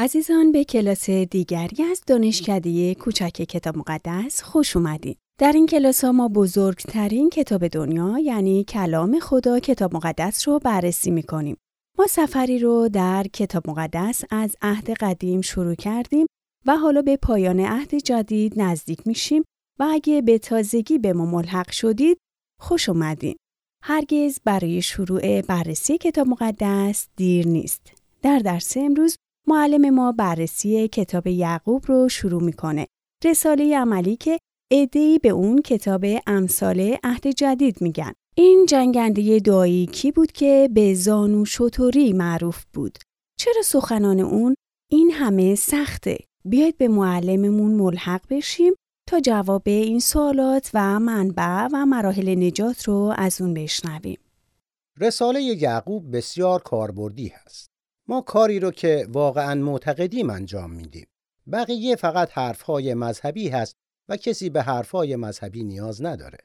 عزیزان به کلاس دیگری از دانشکده کوچک کتاب مقدس خوش اومدید. در این کلاس ها ما بزرگترین کتاب دنیا یعنی کلام خدا کتاب مقدس رو بررسی می‌کنیم. ما سفری رو در کتاب مقدس از عهد قدیم شروع کردیم و حالا به پایان عهد جدید نزدیک میشیم و اگه به تازگی به ما ملحق شدید خوش اومدین. هرگز برای شروع بررسی کتاب مقدس دیر نیست. در درس امروز معلم ما بررسی کتاب یعقوب رو شروع می‌کنه. رساله عملی که ادهی به اون کتاب امثال عهد جدید میگن. این جنگنده دایی کی بود که به زانو شطوری معروف بود؟ چرا سخنان اون این همه سخته؟ بیاید به معلممون ملحق بشیم تا جواب این سوالات و منبع و مراحل نجات رو از اون بشنویم. رساله یعقوب بسیار کاربردی هست. ما کاری رو که واقعا معتقدیم انجام میدیم. بقیه فقط حرفهای مذهبی هست و کسی به حرفهای مذهبی نیاز نداره.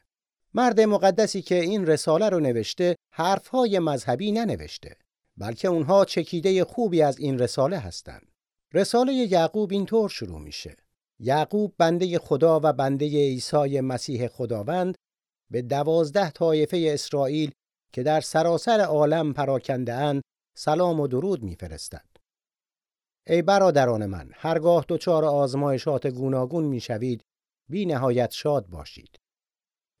مرد مقدسی که این رساله رو نوشته حرفهای مذهبی ننوشته بلکه اونها چکیده خوبی از این رساله هستند. رساله یعقوب اینطور شروع میشه. یعقوب بنده خدا و بنده عیسی مسیح خداوند به دوازده طایفه اسرائیل که در سراسر عالم پراکنده اند سلام و درود میفرستد. ای برادران من هرگاه دچار آزمایشات گوناگون می‌شوید بی نهایت شاد باشید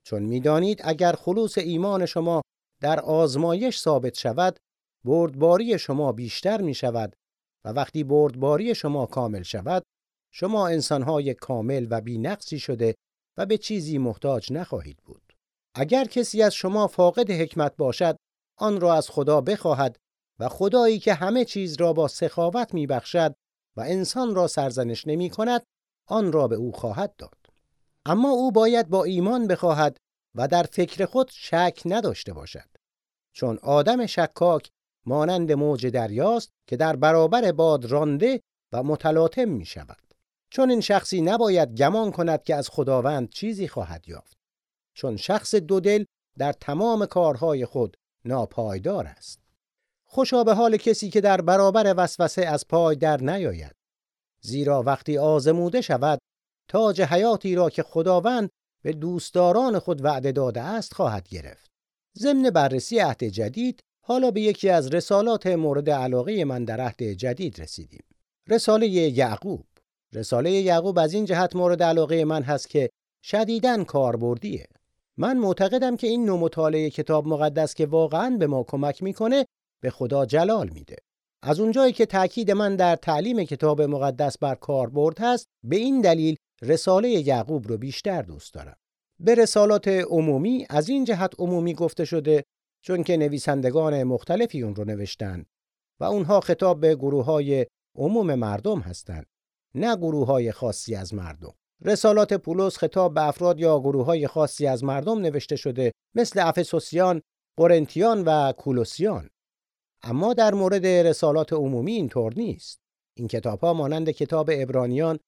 چون می‌دانید اگر خلوص ایمان شما در آزمایش ثابت شود بردباری شما بیشتر می شود و وقتی بردباری شما کامل شود شما انسانهای کامل و بینقصی شده و به چیزی محتاج نخواهید بود اگر کسی از شما فاقد حکمت باشد آن را از خدا بخواهد و خدایی که همه چیز را با سخاوت میبخشد و انسان را سرزنش نمی کند آن را به او خواهد داد. اما او باید با ایمان بخواهد و در فکر خود شک نداشته باشد. چون آدم شکاک مانند موج دریاست که در برابر باد رانده و متلاطم می شود چون این شخصی نباید گمان کند که از خداوند چیزی خواهد یافت. چون شخص دودل در تمام کارهای خود ناپایدار است. خوشا به حال کسی که در برابر وسوسه از پای در نیاید. زیرا وقتی آزموده شود تاج حیاتی را که خداوند به دوستداران خود وعده داده است خواهد گرفت. ضمن بررسی عهد جدید حالا به یکی از رسالات مورد علاقه من در عهد جدید رسیدیم. رساله یعقوب. رساله یعقوب از این جهت مورد علاقه من هست که شدیداً کاربردیه. من معتقدم که این نوع مطالعه کتاب مقدس که واقعاً به ما کمک می‌کنه به خدا جلال میده. از اونجایی که تاکید من در تعلیم کتاب مقدس بر کاربرد هست به این دلیل رساله یعقوب رو بیشتر دوست دارم. به رسالات عمومی از این جهت عمومی گفته شده چون که نویسندگان مختلفی اون رو نوشتن و اونها خطاب به گروه های عموم مردم هستند نه گروه های خاصی از مردم. رسالات پولس خطاب به افراد یا گروه های خاصی از مردم نوشته شده مثل افسوسیان، قرنتیان و کولوسیان. اما در مورد رسالات عمومی اینطور نیست. این کتاب ها مانند کتاب ابرانیان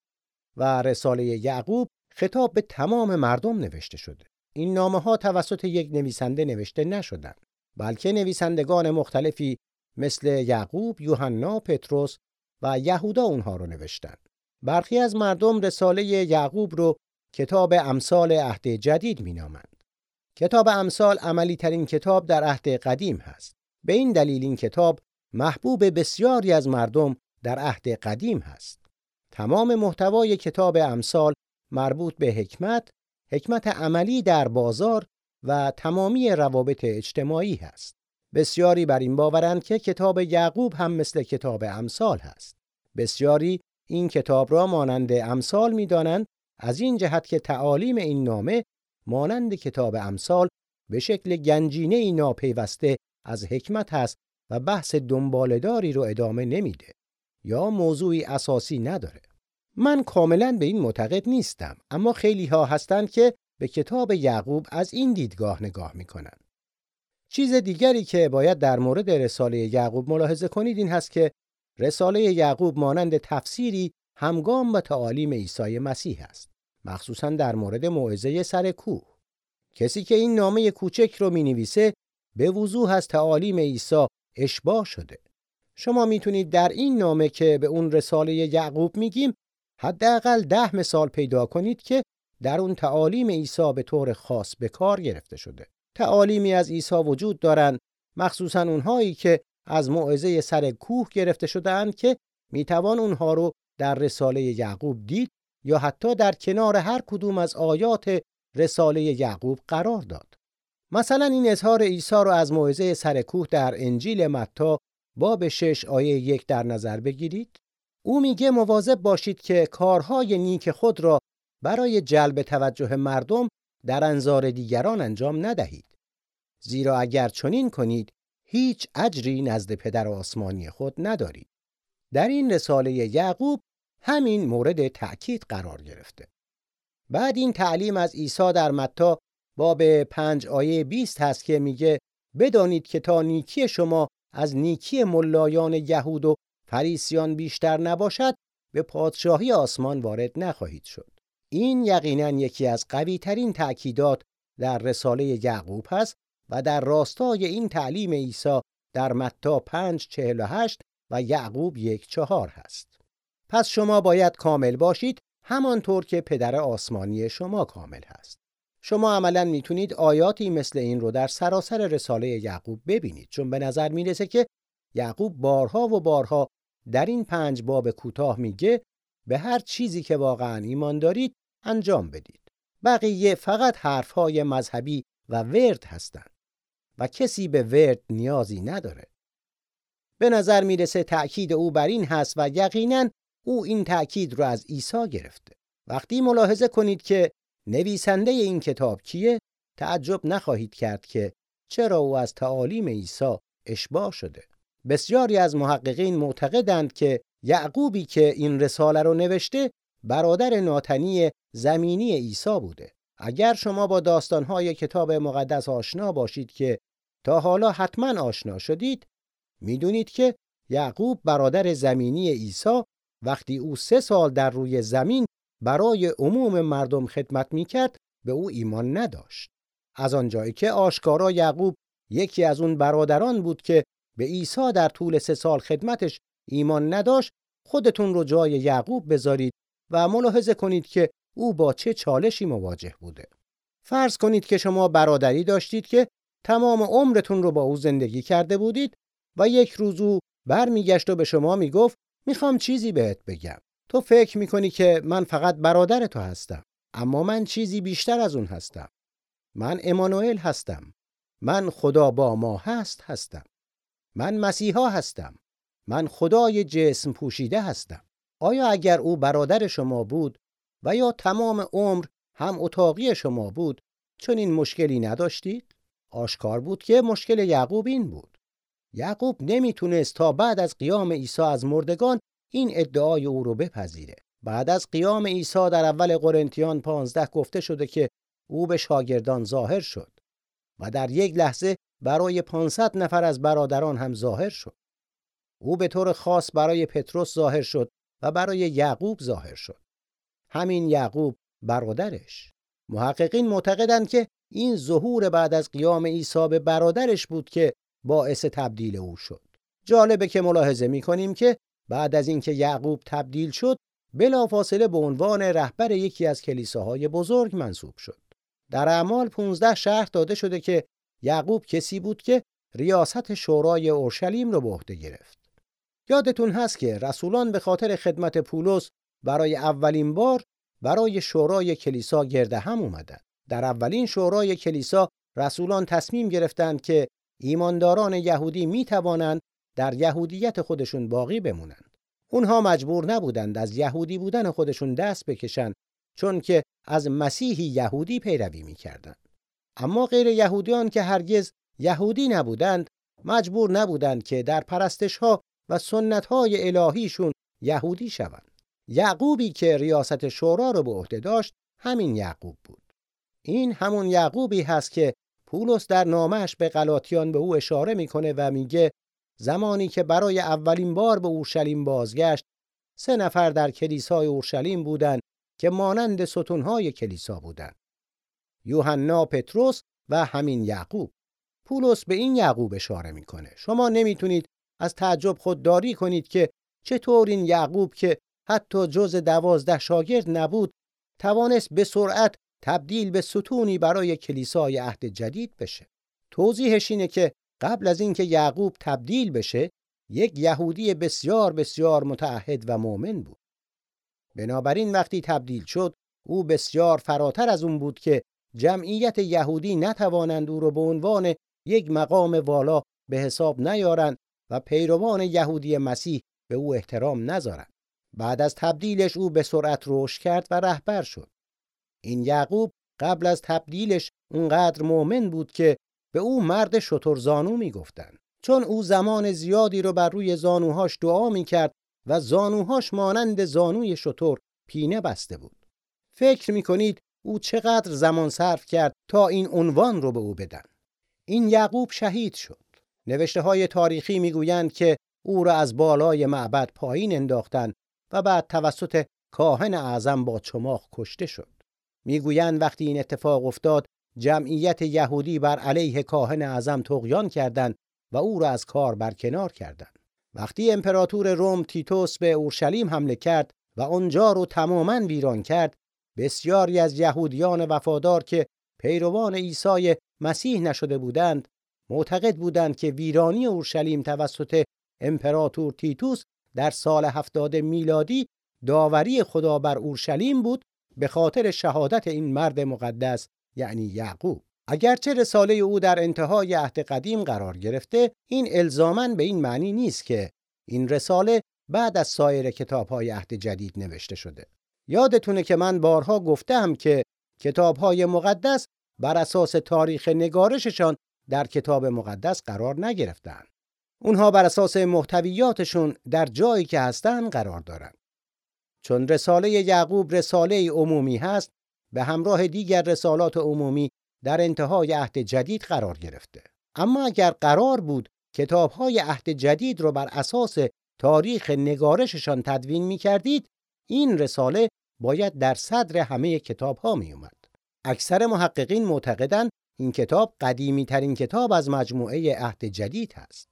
و رساله یعقوب خطاب به تمام مردم نوشته شده. این نامه ها توسط یک نویسنده نوشته نشدند، بلکه نویسندگان مختلفی مثل یعقوب، یوحنا، پتروس و یهودا اونها رو نوشتند. برخی از مردم رساله یعقوب رو کتاب امثال عهد جدید مینامند. کتاب امثال عملی ترین کتاب در عهد قدیم هست. به این دلیل این کتاب محبوب بسیاری از مردم در عهد قدیم هست. تمام محتوای کتاب امثال مربوط به حکمت، حکمت عملی در بازار و تمامی روابط اجتماعی هست. بسیاری بر این باورند که کتاب یعقوب هم مثل کتاب امثال هست. بسیاری این کتاب را مانند امثال می‌دانند از این جهت که تعالیم این نامه مانند کتاب امثال به شکل گنجینه ای ناپیوسته از حکمت هست و بحث دنبالداری رو ادامه نمیده یا موضوعی اساسی نداره. من کاملا به این معتقد نیستم اما خیلی ها هستند که به کتاب یعقوب از این دیدگاه نگاه می‌کنن. چیز دیگری که باید در مورد رساله یعقوب ملاحظه کنید این هست که رساله یعقوب مانند تفسیری همگام با تعالیم عیسی مسیح است. مخصوصا در مورد موعظه سر کوه. کسی که این نامه کوچک رو می نویسه به وضوح از تعالیم عیسی اشباه شده. شما می‌تونید در این نامه که به اون رساله یعقوب میگیم حداقل ده مثال پیدا کنید که در اون تعالیم عیسی به طور خاص به کار گرفته شده. تعالیمی از عیسی وجود دارند مخصوصا اونهایی که از موعظه سر کوه گرفته شدهاند که می‌توان اونها رو در رساله یعقوب دید یا حتی در کنار هر کدوم از آیات رساله یعقوب قرار داد. مثلا این اظهار عیسی رو از موعظه سر کوه در انجیل متی باب 6 آیه یک در نظر بگیرید. او میگه مواظب باشید که کارهای نیک خود را برای جلب توجه مردم در انظار دیگران انجام ندهید. زیرا اگر چنین کنید هیچ اجری نزد پدر آسمانی خود ندارید. در این رساله یعقوب همین مورد تأکید قرار گرفته. بعد این تعلیم از عیسی در متا باب پنج آیه 20 هست که میگه بدانید که تا نیکی شما از نیکی ملایان یهود و فریسیان بیشتر نباشد به پادشاهی آسمان وارد نخواهید شد. این یقینا یکی از قوی ترین تأکیدات در رساله یعقوب هست و در راستای این تعلیم عیسی در متا 5:48 و یعقوب یک چهار هست. پس شما باید کامل باشید همانطور که پدر آسمانی شما کامل هست. شما عملا می‌تونید آیاتی مثل این رو در سراسر رساله یعقوب ببینید چون به نظر می‌رسه که یعقوب بارها و بارها در این پنج باب کوتاه میگه به هر چیزی که واقعا ایمان دارید انجام بدید. بقیه فقط حرفهای مذهبی و ورد هستند و کسی به ورد نیازی نداره. به نظر می‌رسه تأکید او بر این هست و یقینا او این تأکید رو از عیسی گرفته. وقتی ملاحظه کنید که نویسنده این کتاب کیه تعجب نخواهید کرد که چرا او از تعالیم عیسی اشباه شده. بسیاری از محققین معتقدند که یعقوبی که این رساله رو نوشته برادر ناتنی زمینی عیسی بوده. اگر شما با داستانهای کتاب مقدس آشنا باشید که تا حالا حتما آشنا شدید می‌دونید که یعقوب برادر زمینی عیسی وقتی او سه سال در روی زمین برای عموم مردم خدمت می‌کرد به او ایمان نداشت. از آنجایی که آشکارا یعقوب یکی از اون برادران بود که به عیسی در طول سه سال خدمتش ایمان نداشت خودتون رو جای یعقوب بذارید و ملاحظه کنید که او با چه چالشی مواجه بوده. فرض کنید که شما برادری داشتید که تمام عمرتون رو با او زندگی کرده بودید و یک روز او برمیگشت و به شما می‌گفت می‌خوام چیزی بهت بگم. تو فکر می‌کنی که من فقط برادر تو هستم اما من چیزی بیشتر از اون هستم. من امانوئل هستم. من خدا با ما هست هستم. من مسیحا هستم. من خدای جسم پوشیده هستم. آیا اگر او برادر شما بود و یا تمام عمر هم اتاقی شما بود چون این مشکلی نداشتید؟ آشکار بود که مشکل یعقوب این بود. یعقوب نمی‌تونست تا بعد از قیام عیسی از مردگان این ادعای او رو بپذیره. بعد از قیام عیسی در اول قرنتیان 15 گفته شده که او به شاگردان ظاهر شد و در یک لحظه برای 500 نفر از برادران هم ظاهر شد. او به طور خاص برای پتروس ظاهر شد و برای یعقوب ظاهر شد. همین یعقوب برادرش. محققین معتقدند که این ظهور بعد از قیام عیسی به برادرش بود که باعث تبدیل او شد. جالبه که ملاحظه می‌کنیم که بعد از اینکه یعقوب تبدیل شد بلافاصله به عنوان رهبر یکی از کلیساهای بزرگ منصوب شد. در اعمال 15 شهر داده شده که یعقوب کسی بود که ریاست شورای اورشلیم رو به عهده گرفت. یادتون هست که رسولان به خاطر خدمت پولس برای اولین بار برای شورای کلیسا گرده هم اومدن. در اولین شورای کلیسا رسولان تصمیم گرفتند که ایمانداران یهودی می توانند در یهودیت خودشون باقی بمونند. اونها مجبور نبودند از یهودی بودن خودشون دست بکشند چون که از مسیحی یهودی پیروی می‌کردند. اما غیر یهودیان که هرگز یهودی نبودند مجبور نبودند که در پرستش ها و سنت های الهیشون یهودی شوند. یعقوبی که ریاست شورا رو به عهده داشت همین یعقوب بود. این همون یعقوبی هست که پولس در نامش به غلاطیان به او اشاره می‌کنه و میگه زمانی که برای اولین بار به اورشلیم بازگشت سه نفر در کلیسای اورشلیم بودند که مانند ستونهای کلیسا بودند. یوحنا پتروس و همین یعقوب. پولس به این یعقوب اشاره می‌کنه. شما نمی‌تونید از تعجب خودداری کنید که چطور این یعقوب که حتی جز دوازده شاگرد نبود توانست به سرعت تبدیل به ستونی برای کلیسای عهد جدید بشه. توضیحش اینه که قبل از اینکه یعقوب تبدیل بشه یک یهودی بسیار بسیار متعهد و مؤمن بود بنابراین وقتی تبدیل شد او بسیار فراتر از اون بود که جمعیت یهودی نتوانند او را به عنوان یک مقام والا به حساب نیارند و پیروان یهودی مسیح به او احترام نذارند. بعد از تبدیلش او به سرعت رشد کرد و رهبر شد. این یعقوب قبل از تبدیلش اونقدر مؤمن بود که به او مرد شترزانو می‌گفتند چون او زمان زیادی رو بر روی زانوهاش دعا می‌کرد و زانوهاش مانند زانوی شتر پینه بسته بود. فکر می‌کنید او چقدر زمان صرف کرد تا این عنوان رو به او بدن. این یعقوب شهید شد. نوشته های تاریخی می‌گویند که او را از بالای معبد پایین انداختند و بعد توسط کاهن اعظم با چماق کشته شد. می‌گویند وقتی این اتفاق افتاد جمعیت یهودی بر علیه کاهن اعظم تقیان کردند و او را از کار برکنار کردند. وقتی امپراتور روم تیتوس به اورشلیم حمله کرد و آنجا رو تماما ویران کرد بسیاری از یهودیان وفادار که پیروان عیسی مسیح نشده بودند معتقد بودند که ویرانی اورشلیم توسط امپراتور تیتوس در سال هفتاد میلادی داوری خدا بر اورشلیم بود به خاطر شهادت این مرد مقدس یعنی یعقوب اگرچه رساله او در انتهای عهد قدیم قرار گرفته این الزامن به این معنی نیست که این رساله بعد از سایر کتابهای عهد جدید نوشته شده یادتونه که من بارها گفتم که کتابهای مقدس بر اساس تاریخ نگارششان در کتاب مقدس قرار نگرفتند. اونها بر اساس محتویاتشون در جایی که هستن قرار دارند. چون رساله یعقوب رساله عمومی هست به همراه دیگر رسالات عمومی در انتهای عهد جدید قرار گرفته. اما اگر قرار بود کتابهای عهد جدید رو بر اساس تاریخ نگارششان تدوین می کردید این رساله باید در صدر همه کتاب ها می اومد. اکثر محققین معتقدند این کتاب قدیمی ترین کتاب از مجموعه عهد جدید هست.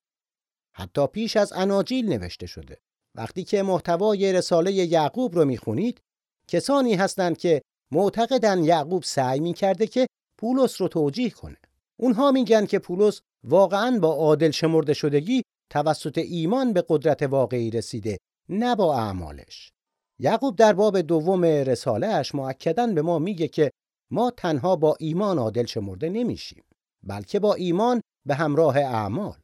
حتی پیش از اناجیل نوشته شده. وقتی که محتوای رساله یعقوب رو می‌خونید کسانی هستند که معتقدن یعقوب سعی می‌کرده که پولس رو توجیه کنه. اونها میگن که پولس واقعا با عادل شمرده شدگی توسط ایمان به قدرت واقعی رسیده نه با اعمالش. یعقوب در باب دوم رساله اش به ما میگه که ما تنها با ایمان عادل شمرده نمیشیم بلکه با ایمان به همراه اعمال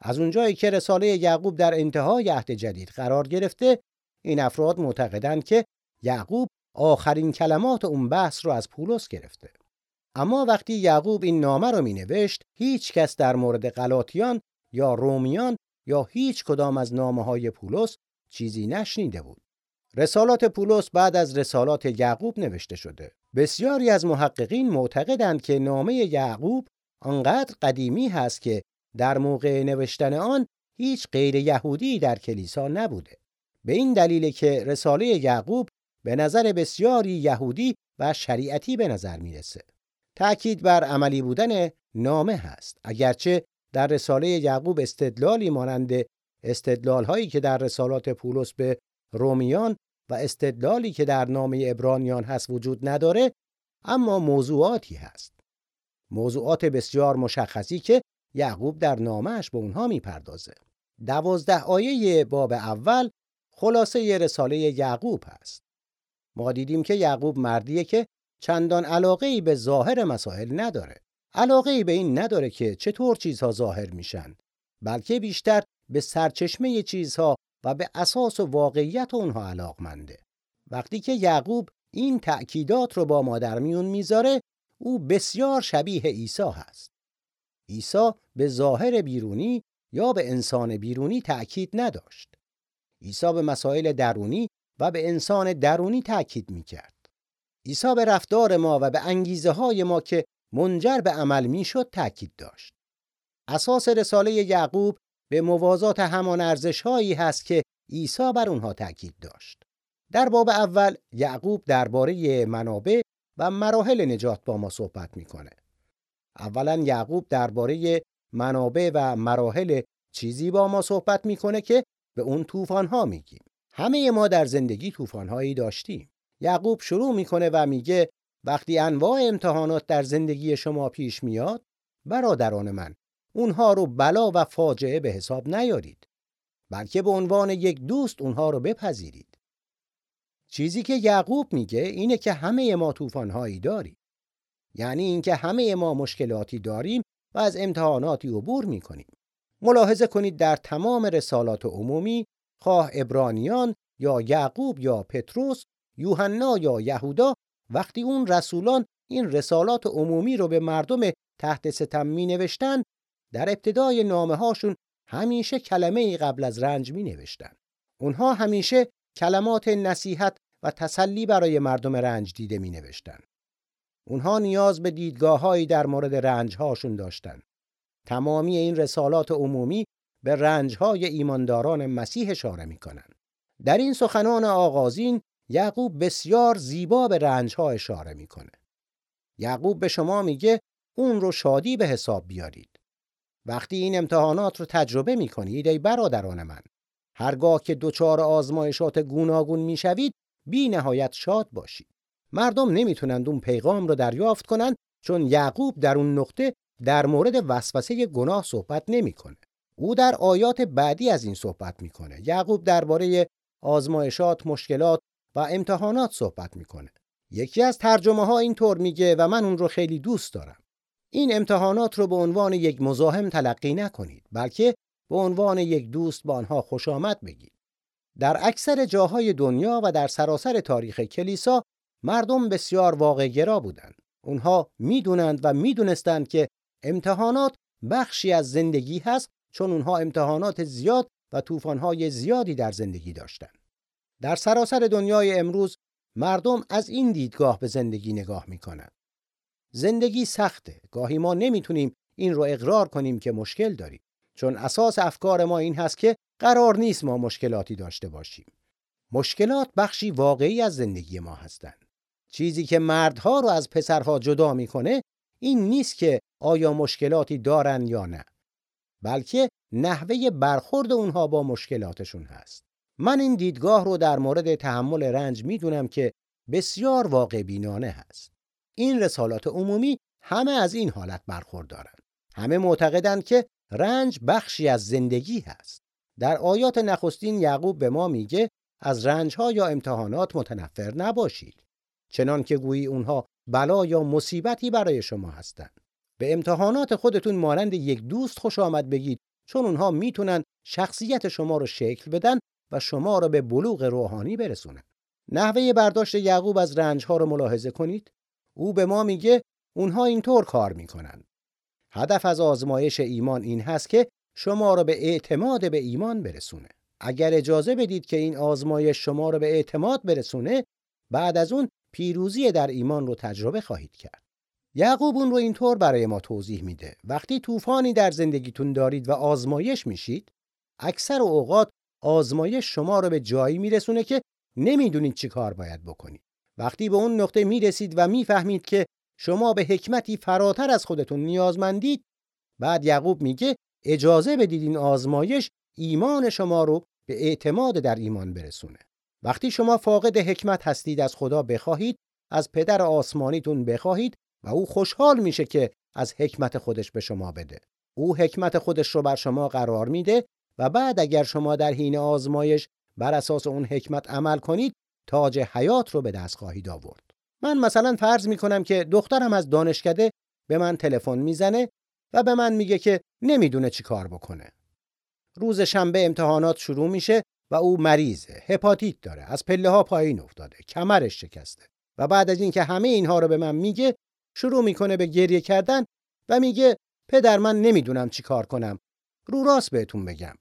از اونجایی که رساله یعقوب در انتهای عهد جدید قرار گرفته این افراد معتقدند که یعقوب آخرین کلمات اون بحث رو از پولس گرفته اما وقتی یعقوب این نامه رو می نوشت هیچ کس در مورد غلاطیان یا رومیان یا هیچ کدام از نامه های پولس چیزی نشنیده بود رسالات پولس بعد از رسالات یعقوب نوشته شده. بسیاری از محققین معتقدند که نامه یعقوب آنقدر قدیمی هست که در موقع نوشتن آن هیچ غیر یهودی در کلیسا نبوده. به این دلیل که رساله یعقوب به نظر بسیاری یهودی و شریعتی به نظر می‌رسه. تأکید بر عملی بودن نامه هست. اگرچه در رساله یعقوب استدلالی مانند استدلال هایی که در رسالات پولس به رومیان و استدلالی که در نامه ابرانیان هست وجود نداره اما موضوعاتی هست موضوعات بسیار مشخصی که یعقوب در نامهش به اونها می‌پردازه دوازده آیه باب اول خلاصه رساله یعقوب هست ما دیدیم که یعقوب مردیه که چندان علاقه ای به ظاهر مسائل نداره علاقه ای به این نداره که چطور چیزها ظاهر میشن بلکه بیشتر به سرچشمه چیزها و به اساس و واقعیت اونها علاقمنده. وقتی که یعقوب این تأکیدات رو با مادر میون می‌ذاره او بسیار شبیه عیسی هست. عیسی به ظاهر بیرونی یا به انسان بیرونی تأکید نداشت. عیسی به مسائل درونی و به انسان درونی تأکید می‌کرد. عیسی به رفتار ما و به انگیزه های ما که منجر به عمل می‌شد تأکید داشت. اساس رساله یعقوب به موازات همان ارزش هایی هست که عیسی بر اونها تاکید داشت. در باب اول یعقوب درباره منابع و مراحل نجات با ما صحبت می‌کنه. اولا یعقوب درباره منابع و مراحل چیزی با ما صحبت می‌کنه که به اون طوفان ها میگیم همه ما در زندگی طوفان هایی داشتیم. یعقوب شروع می‌کنه و میگه وقتی انواع امتحانات در زندگی شما پیش میاد برادران من اونها رو بلا و فاجعه به حساب نیارید بلکه به عنوان یک دوست اونها رو بپذیرید. چیزی که یعقوب میگه اینه که همه ما طوفان‌هایی داریم. یعنی اینکه همه ما مشکلاتی داریم و از امتحاناتی عبور می‌کنیم. ملاحظه کنید در تمام رسالات عمومی خواه ابرانیان یا یعقوب یا پتروس یوحنا یا یهودا وقتی اون رسولان این رسالات عمومی رو به مردم تحت ستم می نوشتن در ابتدای نامه هاشون همیشه کلمه قبل از رنج می نوشتن. اونها همیشه کلمات نصیحت و تسلی برای مردم رنج دیده می نوشتن. اونها نیاز به دیدگاههایی در مورد رنج هاشون داشتن. تمامی این رسالات عمومی به رنج های ایمانداران مسیح اشاره می کنن. در این سخنان آغازین یعقوب بسیار زیبا به رنج ها اشاره می‌کنه. یعقوب به شما میگه اون رو شادی به حساب بیارید. وقتی این امتحانات رو تجربه می‌کنید ای برادران من هرگاه که دچار آزمایشات گوناگون می‌شوید بی نهایت شاد باشید. مردم نمی‌تونند اون پیغام رو دریافت کنند چون یعقوب در اون نقطه در مورد وسوسه گناه صحبت نمی‌کنه. او در آیات بعدی از این صحبت می‌کنه. یعقوب درباره آزمایشات، مشکلات و امتحانات صحبت می‌کنه. یکی از ترجمه ها اینطور میگه و من اون رو خیلی دوست دارم. این امتحانات رو به عنوان یک مزاحم تلقی نکنید بلکه به عنوان یک دوست با آنها خوش آمد بگید. در اکثر جاهای دنیا و در سراسر تاریخ کلیسا مردم بسیار واقعگرا بودند. اونها می‌دونند و می‌دونستند که امتحانات بخشی از زندگی هست چون اونها امتحانات زیاد و طوفان‌های زیادی در زندگی داشتند. در سراسر دنیای امروز مردم از این دیدگاه به زندگی نگاه می‌کنند. زندگی سخته. گاهی ما نمی‌تونیم این رو اقرار کنیم که مشکل داریم. چون اساس افکار ما این هست که قرار نیست ما مشکلاتی داشته باشیم. مشکلات بخشی واقعی از زندگی ما هستند. چیزی که مردها رو از پسرها جدا می‌کنه این نیست که آیا مشکلاتی دارن یا نه. بلکه نحوه برخورد اونها با مشکلاتشون هست. من این دیدگاه رو در مورد تحمل رنج می‌دونم که بسیار واقع بینانه هست. این رسالات عمومی همه از این حالت برخوردارند. همه معتقدند که رنج بخشی از زندگی هست. در آیات نخستین یعقوب به ما میگه از رنجها یا امتحانات متنفر نباشید. چنان که گویی اونها بلا یا مصیبتی برای شما هستند. به امتحانات خودتون مانند یک دوست خوش آمد بگید چون اونها می‌تونن شخصیت شما رو شکل بدن و شما را به بلوغ روحانی برسونن. نحوه برداشت یعقوب از رنج ها رو ملاحظه کنید. او به ما میگه اونها اینطور کار می‌کنن. هدف از آزمایش ایمان این هست که شما را به اعتماد به ایمان برسونه. اگر اجازه بدید که این آزمایش شما را به اعتماد برسونه، بعد از اون پیروزی در ایمان رو تجربه خواهید کرد. یعقوب اون رو اینطور برای ما توضیح میده. وقتی طوفانی در زندگیتون دارید و آزمایش میشید، اکثر اوقات آزمایش شما رو به جایی میرسونه که نمی‌دونید چی کار باید بکنید. وقتی به اون نقطه می‌رسید و می‌فهمید که شما به حکمتی فراتر از خودتون نیازمندید بعد یعقوب میگه اجازه بدید این آزمایش ایمان شما رو به اعتماد در ایمان برسونه. وقتی شما فاقد حکمت هستید از خدا بخواهید از پدر آسمانیتون بخواهید و او خوشحال میشه که از حکمت خودش به شما بده. او حکمت خودش رو بر شما قرار میده و بعد اگر شما در حین آزمایش بر اساس اون حکمت عمل کنید تاج حیات رو به دست خواهید آورد من مثلا فرض می کنم که دخترم از دانشکده به من تلفن می‌زنه و به من میگه که نمی‌دونه چی کار بکنه روز شنبه امتحانات شروع میشه و او مریضه هپاتیت داره از پله ها پایین افتاده کمرش شکسته و بعد از اینکه همه اینها رو به من میگه شروع می‌کنه به گریه کردن و میگه پدر من نمی‌دونم چی کار کنم. رو راست بهتون بگم.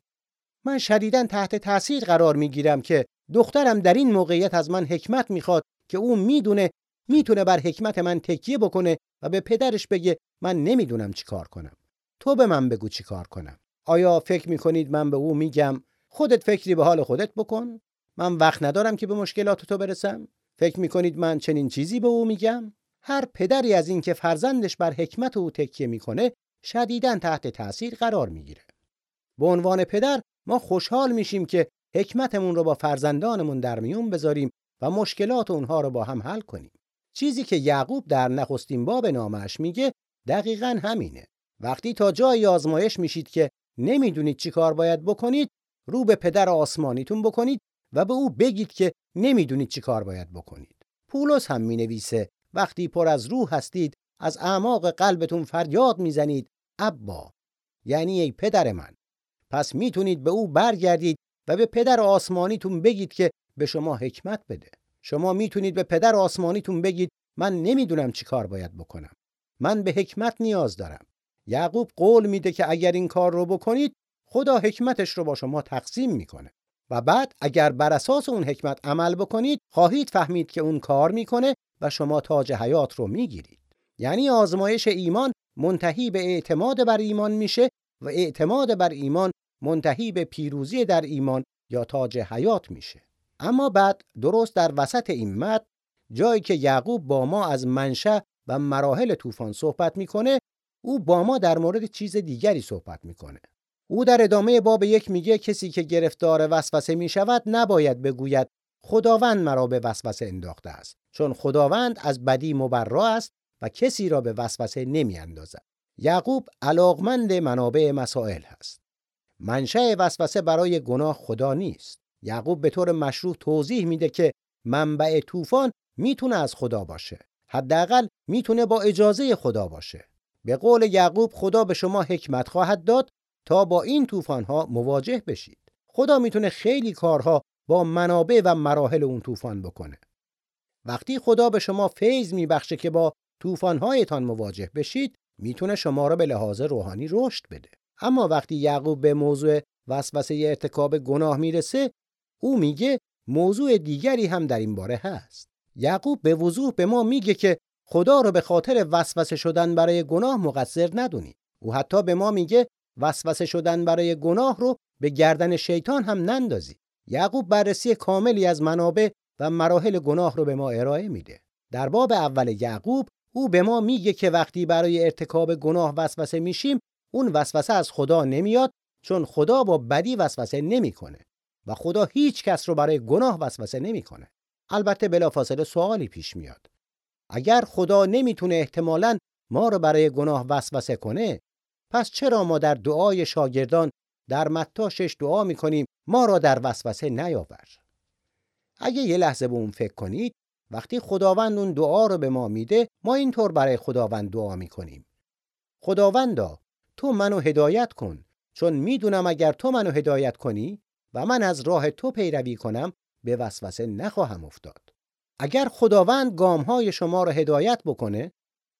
من شدیدا تحت تاثیر قرار می‌گیرم که دخترم در این موقعیت از من حکمت می‌خواد که او می‌دونه می‌تونه بر حکمت من تکیه بکنه و به پدرش بگه من نمی‌دونم چی کار کنم. تو به من بگو چی کار کنم. آیا فکر می‌کنید من به او میگم خودت فکری به حال خودت بکن. من وقت ندارم که به مشکلات تو برسم. فکر می‌کنید من چنین چیزی به او میگم؟ هر پدری از اینکه فرزندش بر حکمت او تکیه می‌کنه شدیدا تحت تاثیر قرار می‌گیره به عنوان پدر ما خوشحال میشیم که حکمتمون رو با فرزندانمون در میون بذاریم و مشکلات اونها رو با هم حل کنیم. چیزی که یعقوب در نخستین باب نامش میگه دقیقا همینه. وقتی تا جای آزمایش میشید که نمی‌دونید چی کار باید بکنید رو به پدر آسمانیتون بکنید و به او بگید که نمی‌دونید چی کار باید بکنید. پولس هم می‌نویسه وقتی پر از روح هستید از اعماق قلبتون فریاد می‌زنید. ابا! یعنی ای پدر من. پس می‌تونید به او برگردید و به پدر آسمانیتون بگید که به شما حکمت بده. شما می‌تونید به پدر آسمانیتون بگید من نمی‌دونم چی کار باید بکنم. من به حکمت نیاز دارم. یعقوب قول میده که اگر این کار رو بکنید خدا حکمتش رو با شما تقسیم می‌کنه. و بعد اگر بر اساس اون حکمت عمل بکنید خواهید فهمید که اون کار می‌کنه و شما تاج حیات رو می‌گیرید. یعنی آزمایش ایمان منتهی به اعتماد بر ایمان میشه و اعتماد بر ایمان منتهی به پیروزی در ایمان یا تاج حیات میشه. اما بعد درست در وسط این مد جایی که یعقوب با ما از منشأ و مراحل طوفان صحبت می‌کنه او با ما در مورد چیز دیگری صحبت می‌کنه. او در ادامه باب یک میگه کسی که گرفتار وسوسه می‌شود نباید بگوید خداوند مرا به وسوسه انداخته است. چون خداوند از بدی مبرا است و کسی را به وسوسه نمیاندازد. یعقوب علاقمند منابع مسائل هست. منشأ وسوسه برای گناه خدا نیست. یعقوب به طور مشروع توضیح میده که منبع طوفان می‌تونه از خدا باشه. حداقل می‌تونه با اجازه خدا باشه. به قول یعقوب خدا به شما حکمت خواهد داد تا با این طوفان‌ها مواجه بشید. خدا می‌تونه خیلی کارها با منابع و مراحل اون طوفان بکنه. وقتی خدا به شما فیض میبخشه که با طوفان‌هایتان مواجه بشید می‌تونه شما را به لحاظ روحانی رشد بده. اما وقتی یعقوب به موضوع وسوسه ارتکاب گناه می‌رسه او میگه موضوع دیگری هم در این باره هست. یعقوب به وضوح به ما میگه که خدا رو به خاطر وسوسه شدن برای گناه مقصر ندونید او حتی به ما میگه وسوسه شدن برای گناه رو به گردن شیطان هم نندازی. یعقوب بررسی کاملی از منابع و مراحل گناه رو به ما ارائه میده. در باب اول یعقوب او به ما میگه که وقتی برای ارتکاب گناه وسوسه میشیم اون وسوسه از خدا نمیاد چون خدا با بدی وسوسه نمی‌کنه و خدا هیچ کس رو برای گناه وسوسه نمی‌کنه. البته بلافاصله سوالی پیش میاد. اگر خدا نمی‌تونه احتمالاً ما رو برای گناه وسوسه کنه پس چرا ما در دعای شاگردان در متا شش دعا می‌کنیم ما را در وسوسه نیاور. اگه یه لحظه به اون فکر کنید وقتی خداوند اون دعا رو به ما میده ما اینطور برای خداوند دعا می‌کنیم. خداوندا تو منو هدایت کن چون می‌دونم اگر تو منو هدایت کنی و من از راه تو پیروی کنم به وسوسه نخواهم افتاد. اگر خداوند گامهای شما رو هدایت بکنه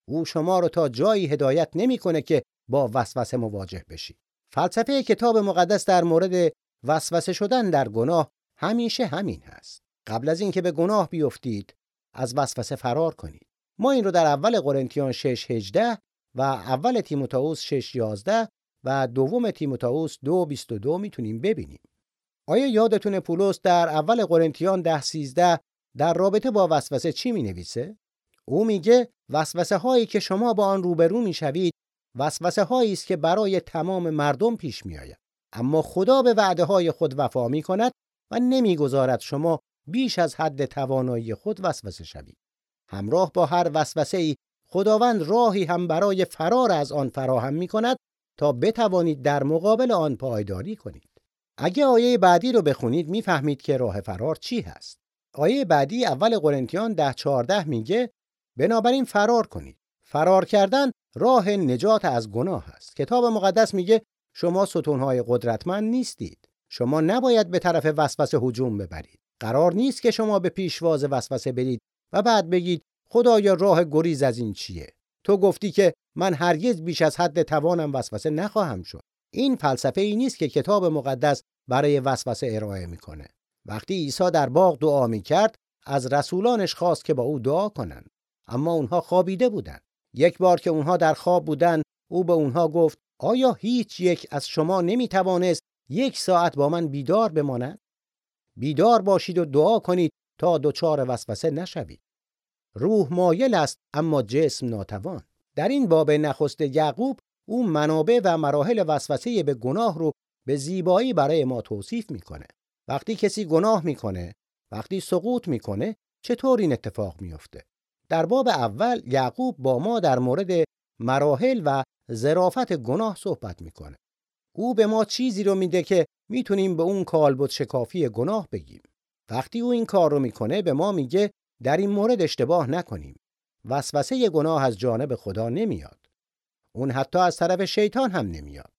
او شما رو تا جایی هدایت نمی‌کنه که با وسوسه مواجه بشی. فلسفه کتاب مقدس در مورد وسوسه شدن در گناه همیشه همین هست. قبل از اینکه به گناه بیفتید از وسوسه فرار کنید. ما این رو در اول قرنتیان 6 18 و اول تیموتائوس 6 11 و دوم تیموتائوس 2 22 می‌تونیم ببینیم. آیا یادتون پولس در اول قرنتیان 10 13 در رابطه با وسوسه چی می نویسه؟ او میگه وسوسه هایی که شما با آن روبرو می‌شوید وسوسه هایی است که برای تمام مردم پیش می آید. اما خدا به وعده های خود وفا می کند و نمی‌گذارد شما بیش از حد توانایی خود وسوسه شوید. همراه با هر وسوسه ای خداوند راهی هم برای فرار از آن فراهم می کند تا بتوانید در مقابل آن پایداری کنید. اگه آیه بعدی رو بخونید می‌فهمید که راه فرار چی هست. آیه بعدی اول قرنتیان ده چارده میگه بنابراین فرار کنید. فرار کردن راه نجات از گناه است. کتاب مقدس میگه شما ستونهای قدرتمند نیستید. شما نباید به طرف وسوسه هجوم ببرید. قرار نیست که شما به پیشواز وسوسه برید و بعد بگید خدایا راه گریز از این چیه؟ تو گفتی که من هرگز بیش از حد توانم وسوسه نخواهم شد. این فلسفه ای نیست که کتاب مقدس برای وسوسه ارائه می‌کنه. وقتی عیسی در باغ دعا می‌کرد از رسولانش خواست که با او دعا کنند اما اونها خوابیده بودند یک بار که اونها در خواب بودند او به اونها گفت آیا هیچ یک از شما نمی‌توانست یک ساعت با من بیدار بماند بیدار باشید و دعا کنید تا دچار وسوسه نشوید روح مایل است اما جسم ناتوان در این باب نخست یعقوب او منابع و مراحل وسوسه به گناه رو به زیبایی برای ما توصیف می‌کنه. وقتی کسی گناه می‌کنه، وقتی سقوط می‌کنه، چطور این اتفاق میفته؟ در باب اول یعقوب با ما در مورد مراحل و ظرافت گناه صحبت می‌کنه. او به ما چیزی رو میده که می‌تونیم به اون کالبد شکافی گناه بگیم. وقتی او این کار رو می‌کنه به ما میگه در این مورد اشتباه نکنیم. وسوسه گناه از جانب خدا نمیاد. اون حتی از طرف شیطان هم نمیاد.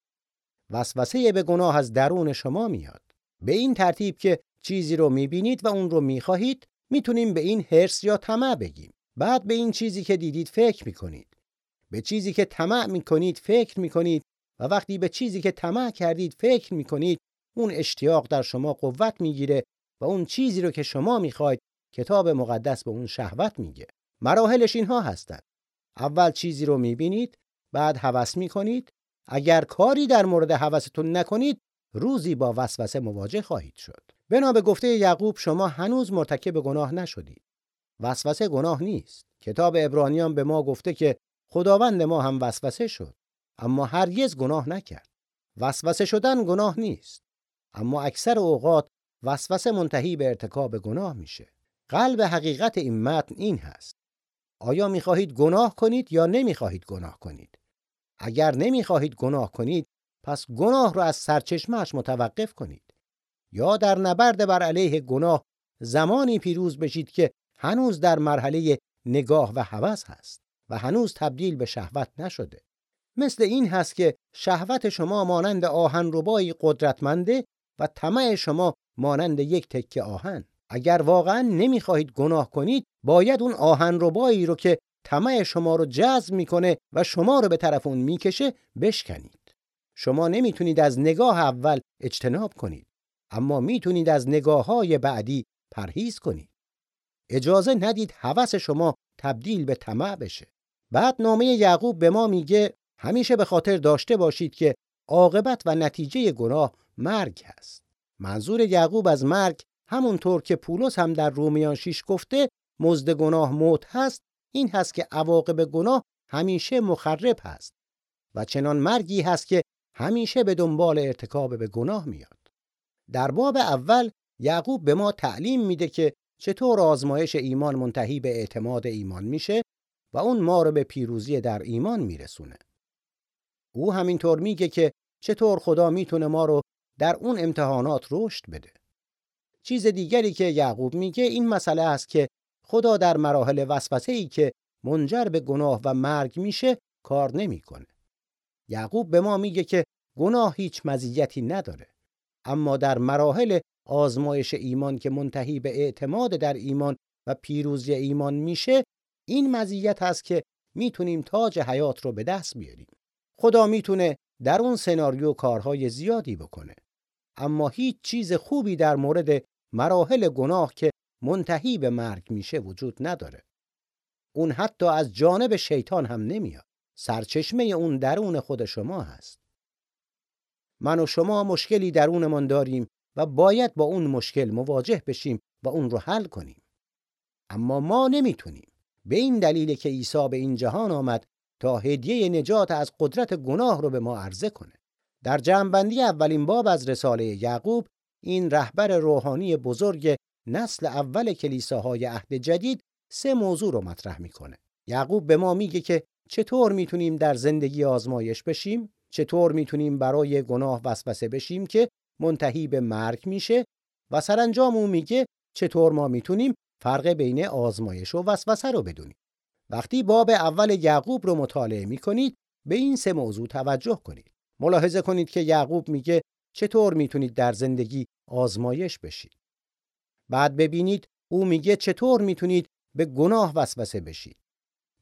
وسوسه به گناه از درون شما میاد. به این ترتیب که چیزی رو می‌بینید و اون رو می‌خواهید می‌تونیم به این هرس یا طمع بگیم. بعد به این چیزی که دیدید فکر می‌کنید. به چیزی که طمع می‌کنید فکر می‌کنید و وقتی به چیزی که طمع کردید فکر می‌کنید اون اشتیاق در شما قوت می‌گیره و اون چیزی رو که شما می‌خواید کتاب مقدس به اون شهوت میگه. مراحلش اینها هستند. اول چیزی رو می‌بینید بعد هوس می‌کنید. اگر کاری در مورد هوستون نکنید روزی با وسوسه مواجه خواهید شد. به گفته یعقوب شما هنوز مرتکب گناه نشدید. وسوسه گناه نیست. کتاب ابرانیان به ما گفته که خداوند ما هم وسوسه شد اما هرگز گناه نکرد. وسوسه شدن گناه نیست اما اکثر اوقات وسوسه منتهی به ارتکاب گناه میشه. قلب حقیقت این متن این هست. آیا می‌خواهید گناه کنید یا نمی‌خواهید گناه کنید؟ اگر نمی‌خواهید گناه کنید پس گناه را از سرچشمهش متوقف کنید. یا در نبرد بر علیه گناه زمانی پیروز بشید که هنوز در مرحله نگاه و هوس هست و هنوز تبدیل به شهوت نشده. مثل این هست که شهوت شما مانند آهن ربایی قدرتمنده و طمع شما مانند یک تکه آهن. اگر واقعا نمی‌خواهید گناه کنید باید اون آهن ربایی رو که طمع شما رو جذب می‌کنه و شما رو به طرف اون می‌کشه بشکنید. شما نمی‌تونید از نگاه اول اجتناب کنید اما می‌تونید از نگاه های بعدی پرهیز کنید. اجازه ندید هوس شما تبدیل به طمع بشه. بعد نامه یعقوب به ما میگه همیشه به خاطر داشته باشید که عاقبت و نتیجه گناه مرگ هست. منظور یعقوب از مرگ همونطور که پولس هم در رومیان 6 گفته مزد گناه موت هست این هست که عواقب گناه همیشه مخرب هست و چنان مرگی هست که همیشه به دنبال ارتکاب به گناه میاد. در باب اول یعقوب به ما تعلیم میده که چطور آزمایش ایمان منتهی به اعتماد ایمان میشه و اون ما رو به پیروزی در ایمان میرسونه او همینطور میگه که چطور خدا می‌تونه ما رو در اون امتحانات رشد بده. چیز دیگری که یعقوب میگه این مسئله است که خدا در مراحل وسوسه ای که منجر به گناه و مرگ میشه کار نمی‌کنه. یعقوب به ما میگه که گناه هیچ مزیتی نداره. اما در مراحل آزمایش ایمان که منتهی به اعتماد در ایمان و پیروزی ایمان میشه این مزیت هست که می‌تونیم تاج حیات رو به دست بیاریم. خدا می‌تونه در اون سناریو کارهای زیادی بکنه. اما هیچ چیز خوبی در مورد مراحل گناه که منتهی به مرگ میشه وجود نداره. اون حتی از جانب شیطان هم نمیاد. سرچشمه اون درون خود شما هست. من و شما مشکلی درونمان داریم و باید با اون مشکل مواجه بشیم و اون رو حل کنیم اما ما نمی‌تونیم به این دلیل که عیسی به این جهان آمد تا هدیه نجات از قدرت گناه رو به ما عرضه کنه. در جمعبندی اولین باب از رساله یعقوب این رهبر روحانی بزرگ نسل اول کلیساهای عهد جدید سه موضوع رو مطرح می‌کنه. یعقوب به ما میگه که چطور می‌تونیم در زندگی آزمایش بشیم، چطور می‌تونیم برای گناه وسوسه بشیم که منتهی به مرگ میشه و سرانجام او میگه چطور ما می‌تونیم فرق بین آزمایش و وسوسه رو بدونیم. وقتی باب اول یعقوب رو مطالعه می کنید به این سه موضوع توجه کنید. ملاحظه کنید که یعقوب میگه چطور می‌تونید در زندگی آزمایش بشید. بعد ببینید او میگه چطور می‌تونید به گناه وسوسه بشید.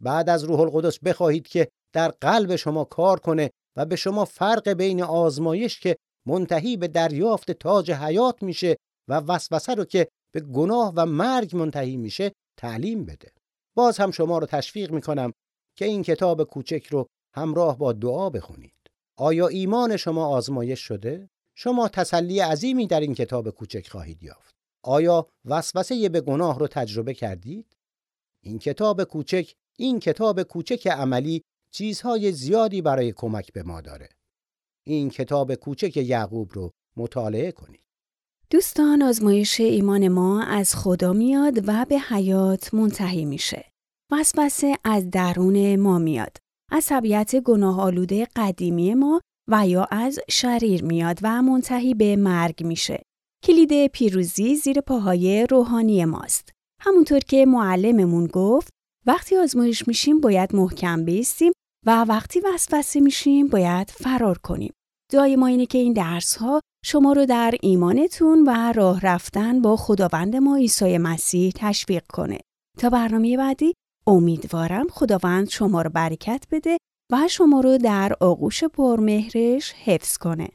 بعد از روح القدس بخواهید که در قلب شما کار کنه و به شما فرق بین آزمایش که منتهی به دریافت تاج حیات میشه و وسوسه رو که به گناه و مرگ منتهی میشه تعلیم بده. باز هم شما رو تشویق می‌کنم که این کتاب کوچک رو همراه با دعا بخونید. آیا ایمان شما آزمایش شده؟ شما تسلی عظیمی در این کتاب کوچک خواهید یافت. آیا وسوسه به گناه رو تجربه کردید؟ این کتاب کوچک، این کتاب کوچک عملی چیزهای زیادی برای کمک به ما داره. این کتاب کوچک یعقوب رو مطالعه کنید. دوستان آزمایش ایمان ما از خدا میاد و به حیات منتهی میشه. وسوسه از درون ما میاد. از طبیعت گناه آلوده قدیمی ما و یا از شریر میاد و منتهی به مرگ میشه. کلید پیروزی زیر پاهای روحانی ماست. همونطور که معلممون گفت وقتی آزمایش میشیم باید محکم بیستیم و وقتی وسوسه میشیم باید فرار کنیم. دعای ما اینه که این درس ها شما رو در ایمانتون و راه رفتن با خداوند ما عیسی مسیح تشویق کنه. تا برنامه بعدی امیدوارم خداوند شما رو برکت بده و شما رو در آغوش پرمهرش حفظ کنه.